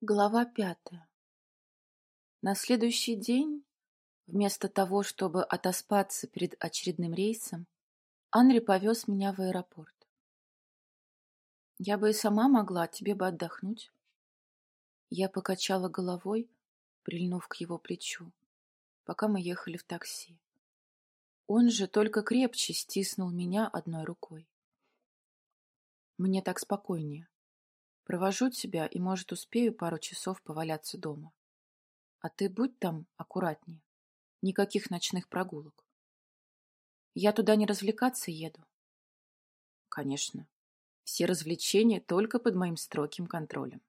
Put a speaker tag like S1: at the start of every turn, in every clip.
S1: Глава пятая. На следующий день, вместо того, чтобы отоспаться перед очередным рейсом, Анри повез меня в аэропорт. Я бы и сама могла, тебе бы отдохнуть. Я покачала головой, прильнув к его плечу, пока мы ехали в такси. Он же только крепче стиснул меня одной рукой. Мне так спокойнее. Провожу тебя и, может, успею пару часов поваляться дома. А ты будь там аккуратнее. Никаких ночных прогулок. Я туда не развлекаться еду. Конечно. Все развлечения только под моим строгим контролем.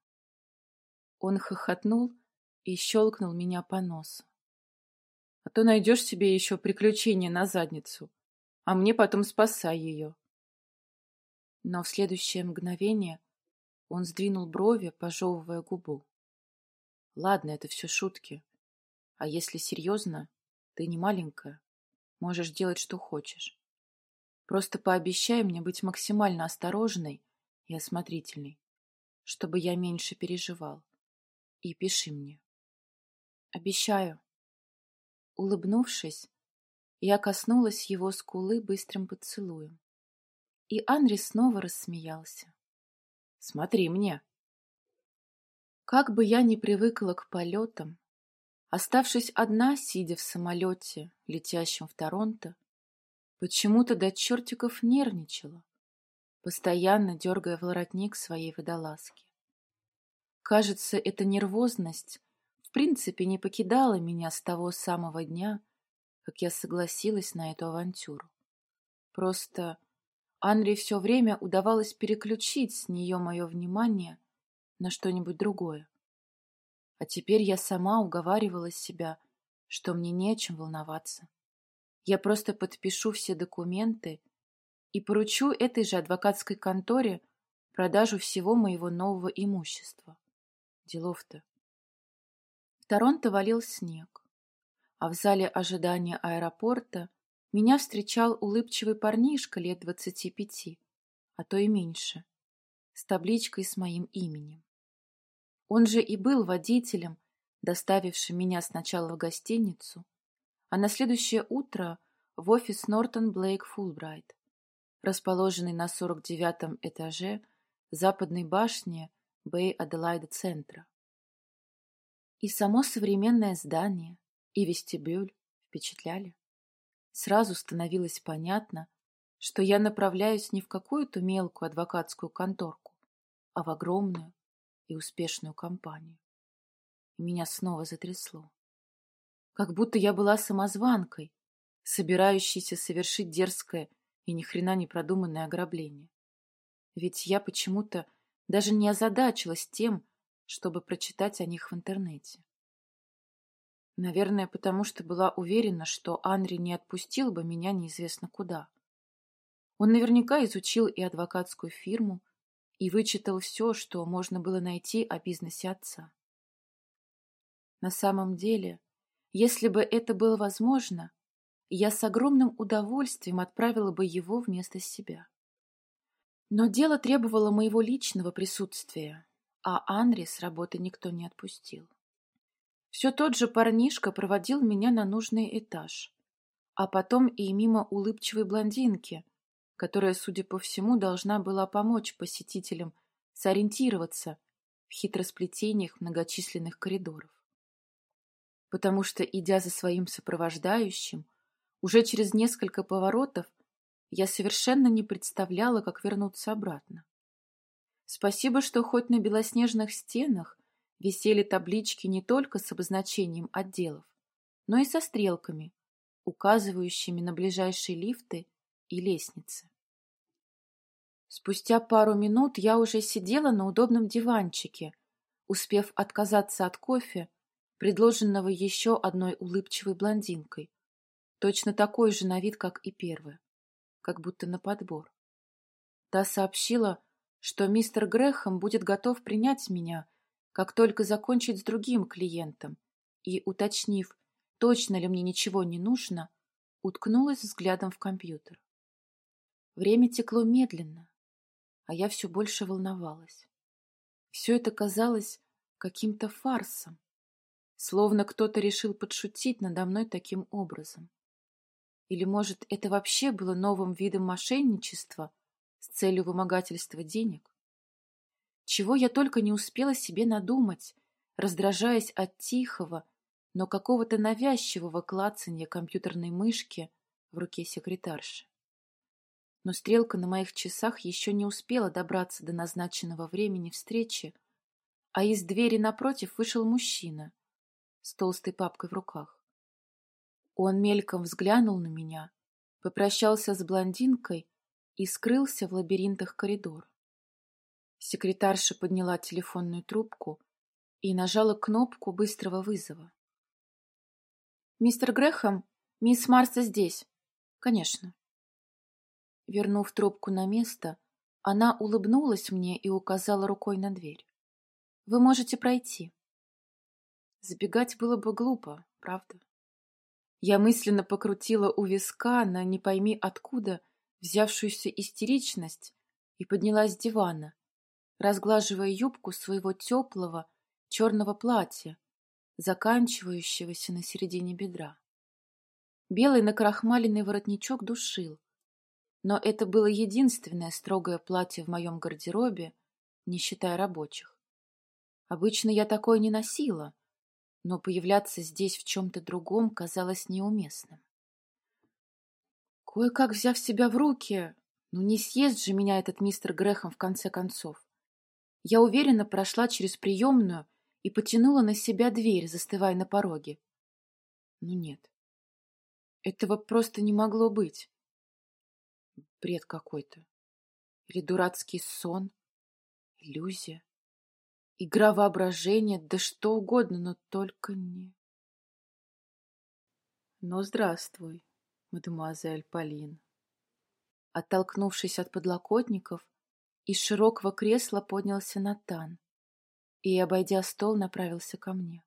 S1: Он хохотнул и щелкнул меня по носу. А то найдешь себе еще приключения на задницу, а мне потом спасай ее. Но в следующее мгновение он сдвинул брови, пожевывая губу. Ладно, это все шутки. А если серьезно, ты не маленькая. Можешь делать, что хочешь. Просто пообещай мне быть максимально осторожной и осмотрительной, чтобы я меньше переживал. И пиши мне. Обещаю. Улыбнувшись, я коснулась его скулы быстрым поцелуем. И Анри снова рассмеялся. Смотри мне. Как бы я ни привыкла к полетам, оставшись одна, сидя в самолете, летящем в Торонто, почему-то до чертиков нервничала, постоянно дергая воротник своей водолазки. Кажется, эта нервозность в принципе не покидала меня с того самого дня, как я согласилась на эту авантюру. Просто Анри все время удавалось переключить с нее мое внимание на что-нибудь другое. А теперь я сама уговаривала себя, что мне не о чем волноваться. Я просто подпишу все документы и поручу этой же адвокатской конторе продажу всего моего нового имущества. Делов-то. В Торонто валил снег, а в зале ожидания аэропорта меня встречал улыбчивый парнишка лет двадцати пяти, а то и меньше, с табличкой с моим именем. Он же и был водителем, доставившим меня сначала в гостиницу, а на следующее утро в офис Нортон Блейк Фулбрайт, расположенный на 49-м этаже западной башни Бэй Аделайда центра. И само современное здание, и вестибюль впечатляли. Сразу становилось понятно, что я направляюсь не в какую-то мелкую адвокатскую конторку, а в огромную и успешную компанию. И меня снова затрясло. Как будто я была самозванкой, собирающейся совершить дерзкое и ни хрена не продуманное ограбление. Ведь я почему-то даже не озадачилась тем, чтобы прочитать о них в интернете. Наверное, потому что была уверена, что Анри не отпустил бы меня неизвестно куда. Он наверняка изучил и адвокатскую фирму, и вычитал все, что можно было найти о бизнесе отца. На самом деле, если бы это было возможно, я с огромным удовольствием отправила бы его вместо себя. Но дело требовало моего личного присутствия, а Анри с работы никто не отпустил. Все тот же парнишка проводил меня на нужный этаж, а потом и мимо улыбчивой блондинки, которая, судя по всему, должна была помочь посетителям сориентироваться в хитросплетениях многочисленных коридоров. Потому что, идя за своим сопровождающим, уже через несколько поворотов я совершенно не представляла, как вернуться обратно. Спасибо, что хоть на белоснежных стенах висели таблички не только с обозначением отделов, но и со стрелками, указывающими на ближайшие лифты и лестницы. Спустя пару минут я уже сидела на удобном диванчике, успев отказаться от кофе, предложенного еще одной улыбчивой блондинкой, точно такой же на вид, как и первая, как будто на подбор. Та сообщила, что мистер Грэхэм будет готов принять меня как только закончить с другим клиентом, и, уточнив, точно ли мне ничего не нужно, уткнулась взглядом в компьютер. Время текло медленно, а я все больше волновалась. Все это казалось каким-то фарсом, словно кто-то решил подшутить надо мной таким образом. Или, может, это вообще было новым видом мошенничества с целью вымогательства денег? Чего я только не успела себе надумать, раздражаясь от тихого, но какого-то навязчивого клацанья компьютерной мышки в руке секретарши. Но стрелка на моих часах еще не успела добраться до назначенного времени встречи, а из двери напротив вышел мужчина с толстой папкой в руках. Он мельком взглянул на меня, попрощался с блондинкой и скрылся в лабиринтах коридора. Секретарша подняла телефонную трубку и нажала кнопку быстрого вызова. «Мистер Грэхэм, мисс Марса здесь». «Конечно». Вернув трубку на место, она улыбнулась мне и указала рукой на дверь. «Вы можете пройти». Забегать было бы глупо, правда? Я мысленно покрутила у виска на не пойми откуда взявшуюся истеричность и поднялась с дивана, разглаживая юбку своего теплого черного платья, заканчивающегося на середине бедра. Белый накрахмаленный воротничок душил, но это было единственное строгое платье в моем гардеробе, не считая рабочих. Обычно я такое не носила, но появляться здесь в чем-то другом казалось неуместным. Кое-как взяв себя в руки, ну не съест же меня этот мистер Грехом в конце концов, я уверенно прошла через приемную и потянула на себя дверь, застывая на пороге. Ну нет, этого просто не могло быть. Бред какой-то. Или дурацкий сон, иллюзия. Игра воображения, да что угодно, но только не... Ну, здравствуй, мадемуазель Полин. Оттолкнувшись от подлокотников, из широкого кресла поднялся Натан и, обойдя стол, направился ко мне.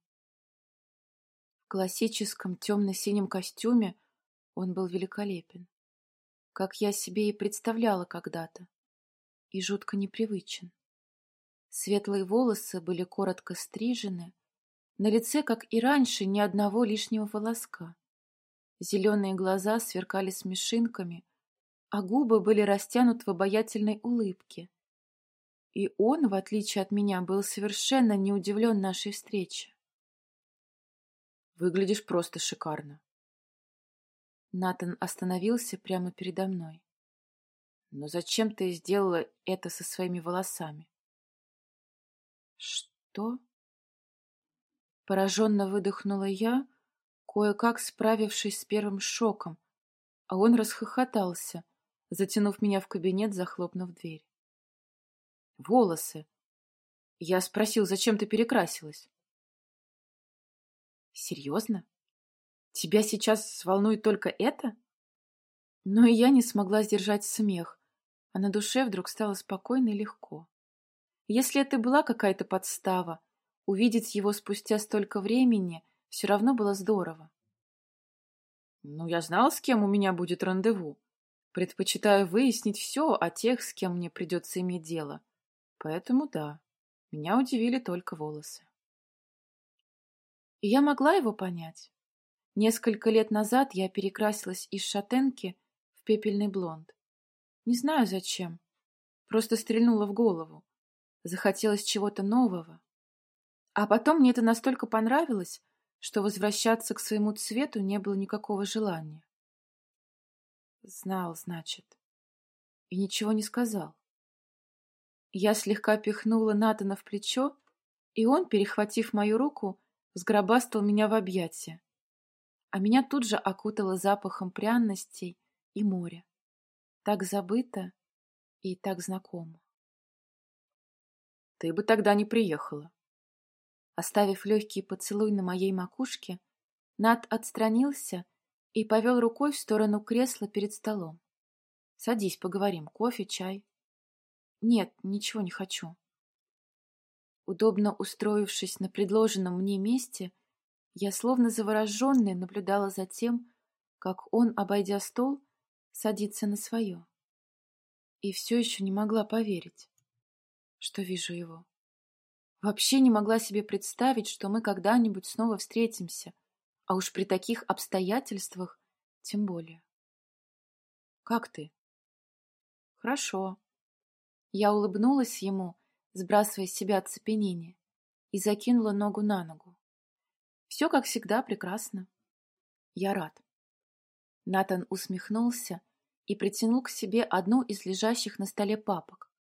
S1: В классическом темно-синем костюме он был великолепен, как я себе и представляла когда-то, и жутко непривычен. Светлые волосы были коротко стрижены, на лице, как и раньше, ни одного лишнего волоска. Зеленые глаза сверкали смешинками, а губы были растянуты в обаятельной улыбке. И он, в отличие от меня, был совершенно не удивлен нашей встрече. «Выглядишь просто шикарно». Натан остановился прямо передо мной. «Но зачем ты сделала это со своими волосами?» «Что?» Пораженно выдохнула я, кое-как справившись с первым шоком, а он расхохотался, затянув меня в кабинет, захлопнув дверь. «Волосы!» Я спросил, зачем ты перекрасилась? «Серьезно? Тебя сейчас волнует только это?» Но и я не смогла сдержать смех, а на душе вдруг стало спокойно и легко. Если это была какая-то подстава, увидеть его спустя столько времени все равно было здорово. Ну, я знал, с кем у меня будет рандеву. Предпочитаю выяснить все о тех, с кем мне придется иметь дело. Поэтому да, меня удивили только волосы. И я могла его понять. Несколько лет назад я перекрасилась из шатенки в пепельный блонд. Не знаю зачем, просто стрельнула в голову. Захотелось чего-то нового. А потом мне это настолько понравилось, что возвращаться к своему цвету не было никакого желания. Знал, значит. И ничего не сказал. Я слегка пихнула Натана в плечо, и он, перехватив мою руку, сгробастал меня в объятия. А меня тут же окутало запахом пряностей и моря. Так забыто и так знакомо. Ты бы тогда не приехала. Оставив легкий поцелуй на моей макушке, Над отстранился и повел рукой в сторону кресла перед столом. Садись, поговорим. Кофе, чай? Нет, ничего не хочу. Удобно устроившись на предложенном мне месте, я словно завороженная наблюдала за тем, как он, обойдя стол, садится на свое. И все еще не могла поверить что вижу его. Вообще не могла себе представить, что мы когда-нибудь снова встретимся, а уж при таких обстоятельствах тем более. «Как ты?» «Хорошо». Я улыбнулась ему, сбрасывая с себя оцепенение, и закинула ногу на ногу. «Все, как всегда, прекрасно. Я рад». Натан усмехнулся и притянул к себе одну из лежащих на столе папок.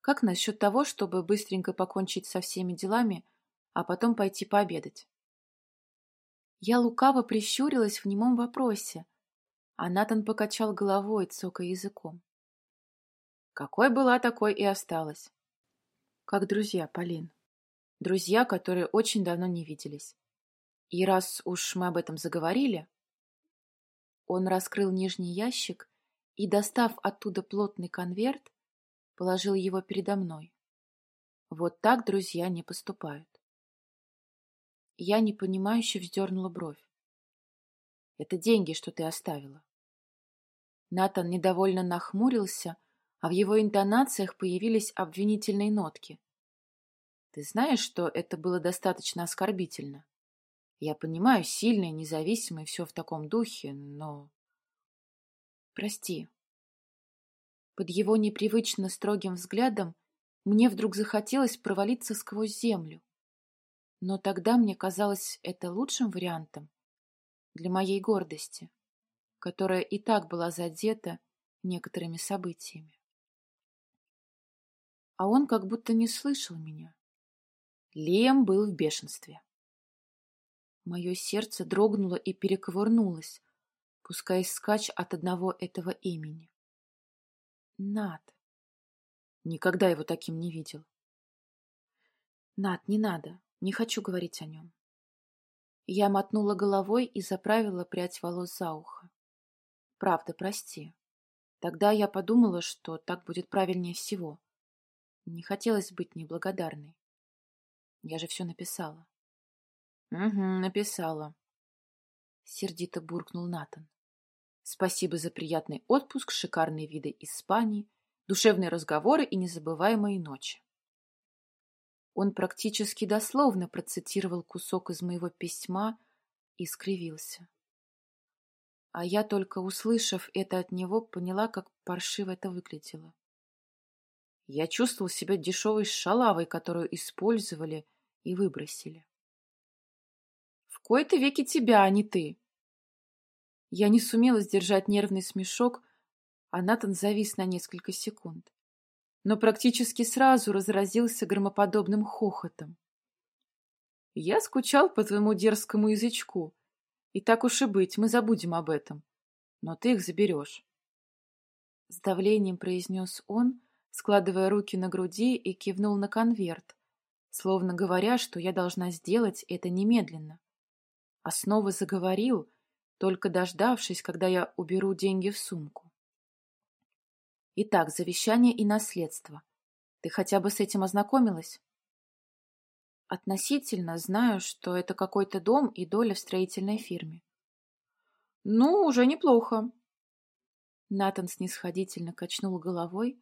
S1: Как насчет того, чтобы быстренько покончить со всеми делами, а потом пойти пообедать? Я лукаво прищурилась в немом вопросе, а Натан покачал головой, цокая языком. Какой была, такой и осталась. Как друзья, Полин. Друзья, которые очень давно не виделись. И раз уж мы об этом заговорили... Он раскрыл нижний ящик и, достав оттуда плотный конверт, положил его передо мной. Вот так друзья не поступают. Я непонимающе вздернула бровь. Это деньги, что ты оставила. Натан недовольно нахмурился, а в его интонациях появились обвинительные нотки. Ты знаешь, что это было достаточно оскорбительно? Я понимаю, сильный, независимый, все в таком духе, но... Прости. Под его непривычно строгим взглядом мне вдруг захотелось провалиться сквозь землю. Но тогда мне казалось это лучшим вариантом для моей гордости, которая и так была задета некоторыми событиями. А он как будто не слышал меня. Лем был в бешенстве. Мое сердце дрогнуло и перековырнулось, пускаясь скач от одного этого имени. Над. Никогда его таким не видел. Над, не надо. Не хочу говорить о нем. Я мотнула головой и заправила прядь волос за ухо. Правда, прости. Тогда я подумала, что так будет правильнее всего. Не хотелось быть неблагодарной. Я же все написала. Угу, написала. Сердито буркнул Натан. Спасибо за приятный отпуск, шикарные виды Испании, душевные разговоры и незабываемые ночи. Он практически дословно процитировал кусок из моего письма и скривился. А я только услышав это от него, поняла, как паршиво это выглядело. Я чувствовал себя дешевой шалавой, которую использовали и выбросили. В кои-то веки тебя, а не ты. Я не сумела сдержать нервный смешок, а Натан завис на несколько секунд но практически сразу разразился громоподобным хохотом. «Я скучал по твоему дерзкому язычку, и так уж и быть, мы забудем об этом, но ты их заберешь». С давлением произнес он, складывая руки на груди и кивнул на конверт, словно говоря, что я должна сделать это немедленно. А снова заговорил, только дождавшись, когда я уберу деньги в сумку. Итак, завещание и наследство. Ты хотя бы с этим ознакомилась? Относительно знаю, что это какой-то дом и доля в строительной фирме. Ну, уже неплохо. Натан снисходительно качнул головой,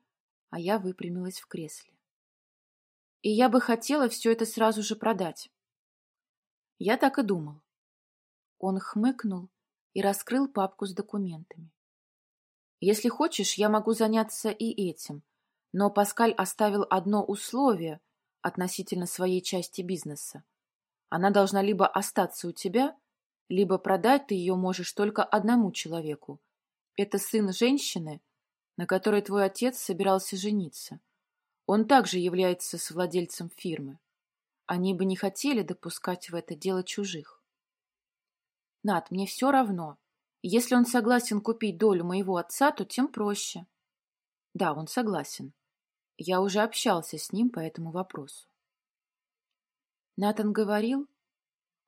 S1: а я выпрямилась в кресле. И я бы хотела все это сразу же продать. Я так и думал. Он хмыкнул и раскрыл папку с документами. Если хочешь, я могу заняться и этим. Но Паскаль оставил одно условие относительно своей части бизнеса. Она должна либо остаться у тебя, либо продать ты ее можешь только одному человеку. Это сын женщины, на которой твой отец собирался жениться. Он также является совладельцем фирмы. Они бы не хотели допускать в это дело чужих. Над, мне все равно. Если он согласен купить долю моего отца, то тем проще. Да, он согласен. Я уже общался с ним по этому вопросу. Натан говорил,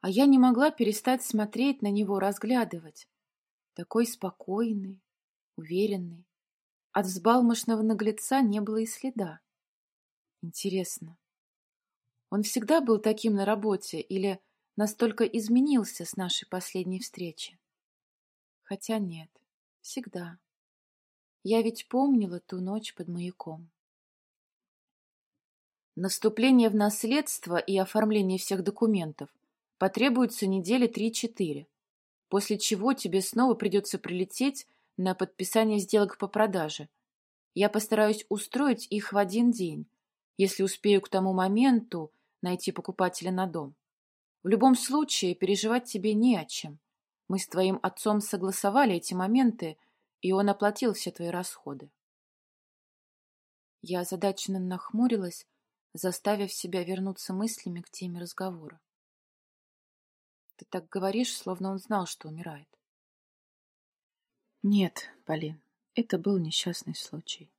S1: а я не могла перестать смотреть на него, разглядывать. Такой спокойный, уверенный. От взбалмошного наглеца не было и следа. Интересно, он всегда был таким на работе или настолько изменился с нашей последней встречи? Хотя нет, всегда. Я ведь помнила ту ночь под маяком. Наступление в наследство и оформление всех документов потребуется недели три-четыре, после чего тебе снова придется прилететь на подписание сделок по продаже. Я постараюсь устроить их в один день, если успею к тому моменту найти покупателя на дом. В любом случае, переживать тебе не о чем. Мы с твоим отцом согласовали эти моменты, и он оплатил все твои расходы. Я озадаченно нахмурилась, заставив себя вернуться мыслями к теме разговора. Ты так говоришь, словно он знал, что умирает. Нет, Полин, это был несчастный случай.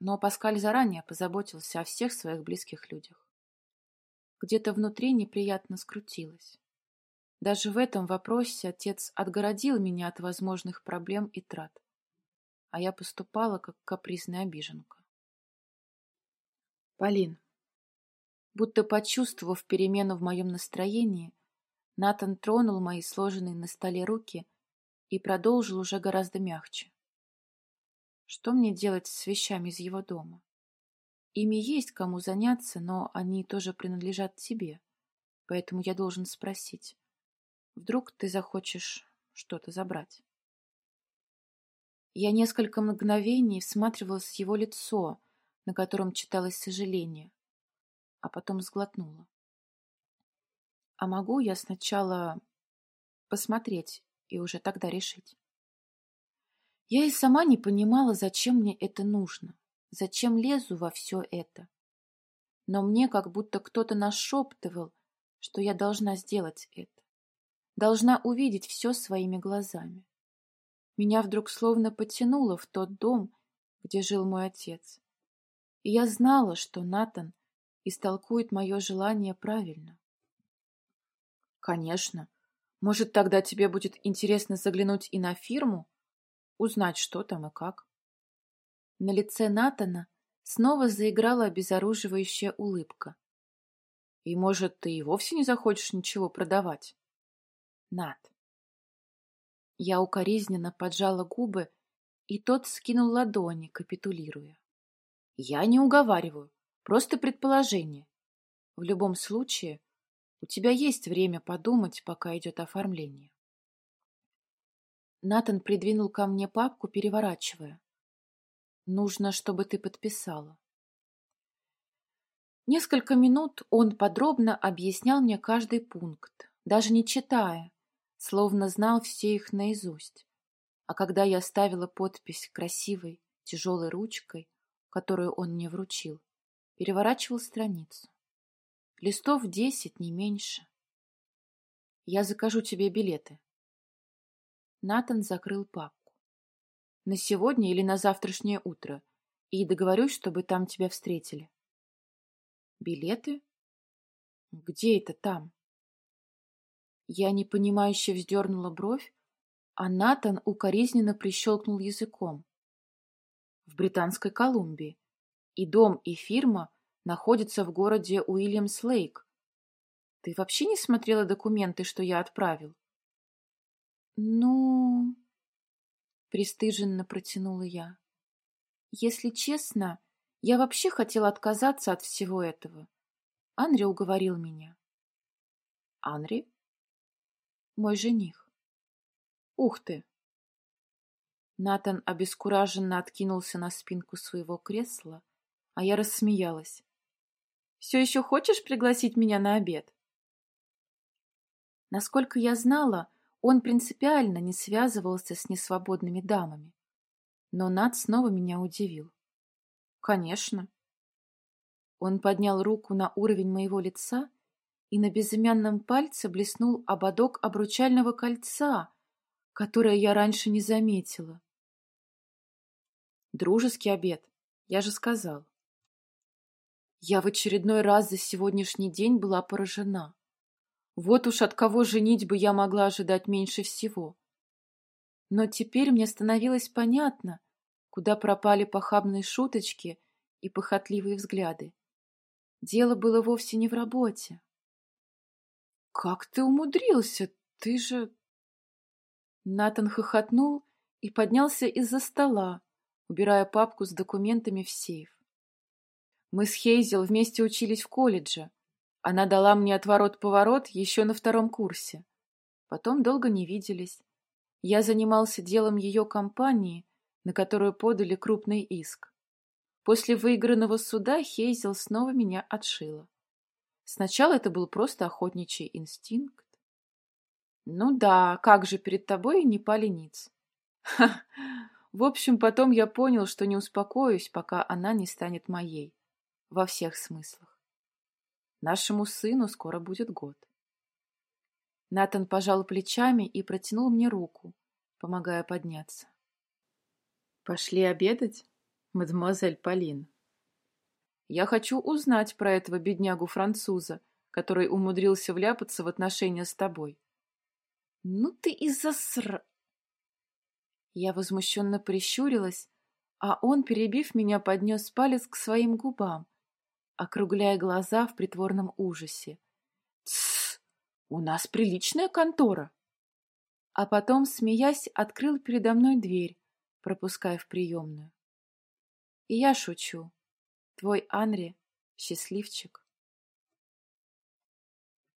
S1: Но Паскаль заранее позаботился о всех своих близких людях. Где-то внутри неприятно скрутилось. Даже в этом вопросе отец отгородил меня от возможных проблем и трат, а я поступала как капризная обиженка. Полин, будто почувствовав перемену в моем настроении, Натан тронул мои сложенные на столе руки и продолжил уже гораздо мягче. Что мне делать с вещами из его дома? Ими есть кому заняться, но они тоже принадлежат тебе. Поэтому я должен спросить. Вдруг ты захочешь что-то забрать? Я несколько мгновений всматривалась в его лицо, на котором читалось сожаление, а потом сглотнула. А могу я сначала посмотреть и уже тогда решить? Я и сама не понимала, зачем мне это нужно. Зачем лезу во все это? Но мне как будто кто-то нашептывал, что я должна сделать это. Должна увидеть все своими глазами. Меня вдруг словно потянуло в тот дом, где жил мой отец. И я знала, что Натан истолкует мое желание правильно. Конечно. Может, тогда тебе будет интересно заглянуть и на фирму, узнать, что там и как. На лице Натана снова заиграла обезоруживающая улыбка. И, может, ты и вовсе не захочешь ничего продавать? Нат. Я укоризненно поджала губы, и тот скинул ладони, капитулируя. Я не уговариваю, просто предположение. В любом случае, у тебя есть время подумать, пока идет оформление. Натан придвинул ко мне папку, переворачивая. Нужно, чтобы ты подписала. Несколько минут он подробно объяснял мне каждый пункт, даже не читая, словно знал все их наизусть. А когда я ставила подпись красивой, тяжелой ручкой, которую он мне вручил, переворачивал страницу. Листов десять, не меньше. Я закажу тебе билеты. Натан закрыл папку на сегодня или на завтрашнее утро и договорюсь, чтобы там тебя встретили. Билеты? Где это там? Я непонимающе вздернула бровь, а Натан укоризненно прищелкнул языком. В Британской Колумбии. И дом, и фирма находятся в городе Уильямс-Лейк. Ты вообще не смотрела документы, что я отправил? Ну... Престыженно протянула я. Если честно, я вообще хотела отказаться от всего этого. Анри уговорил меня. Анри? Мой жених. Ух ты! Натан обескураженно откинулся на спинку своего кресла, а я рассмеялась. «Все еще хочешь пригласить меня на обед?» Насколько я знала, он принципиально не связывался с несвободными дамами. Но Над снова меня удивил. «Конечно». Он поднял руку на уровень моего лица, и на безымянном пальце блеснул ободок обручального кольца, которое я раньше не заметила. Дружеский обед, я же сказал. Я в очередной раз за сегодняшний день была поражена. Вот уж от кого женить бы я могла ожидать меньше всего. Но теперь мне становилось понятно, куда пропали похабные шуточки и похотливые взгляды. Дело было вовсе не в работе. «Как ты умудрился? Ты же...» Натан хохотнул и поднялся из-за стола, убирая папку с документами в сейф. Мы с Хейзел вместе учились в колледже. Она дала мне отворот-поворот еще на втором курсе. Потом долго не виделись. Я занимался делом ее компании, на которую подали крупный иск. После выигранного суда Хейзел снова меня отшила. Сначала это был просто охотничий инстинкт. Ну да, как же перед тобой не полениться. В общем, потом я понял, что не успокоюсь, пока она не станет моей. Во всех смыслах. Нашему сыну скоро будет год. Натан пожал плечами и протянул мне руку, помогая подняться. «Пошли обедать, мадемуазель Полин?» «Я хочу узнать про этого беднягу-француза, который умудрился вляпаться в отношения с тобой». «Ну ты и заср...» Я возмущенно прищурилась, а он, перебив меня, поднес палец к своим губам, округляя глаза в притворном ужасе. «Тссс! У нас приличная контора!» А потом, смеясь, открыл передо мной дверь, пропуская в приемную. И я шучу. Твой Анри — счастливчик.